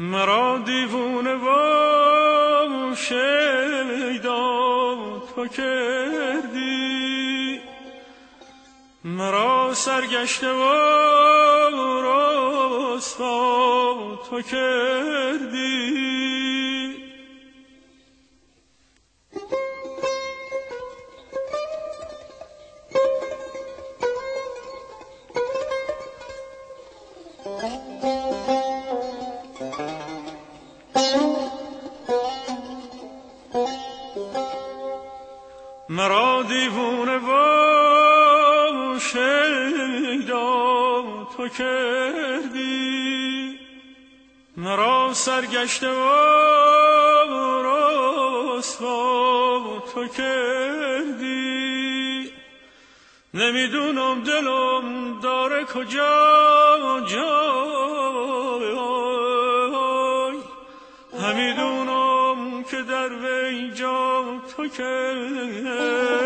مرا دیوونه و شیدا تو کردی. مرا سرگشته و رسوا تو کردی. مرا دیوونه و شیدا تو کردی. مرا سرگشته و رسوا تو کردی. نمی‌دونم دلم داره کجا جای همیدونم که در وی جا تو کردی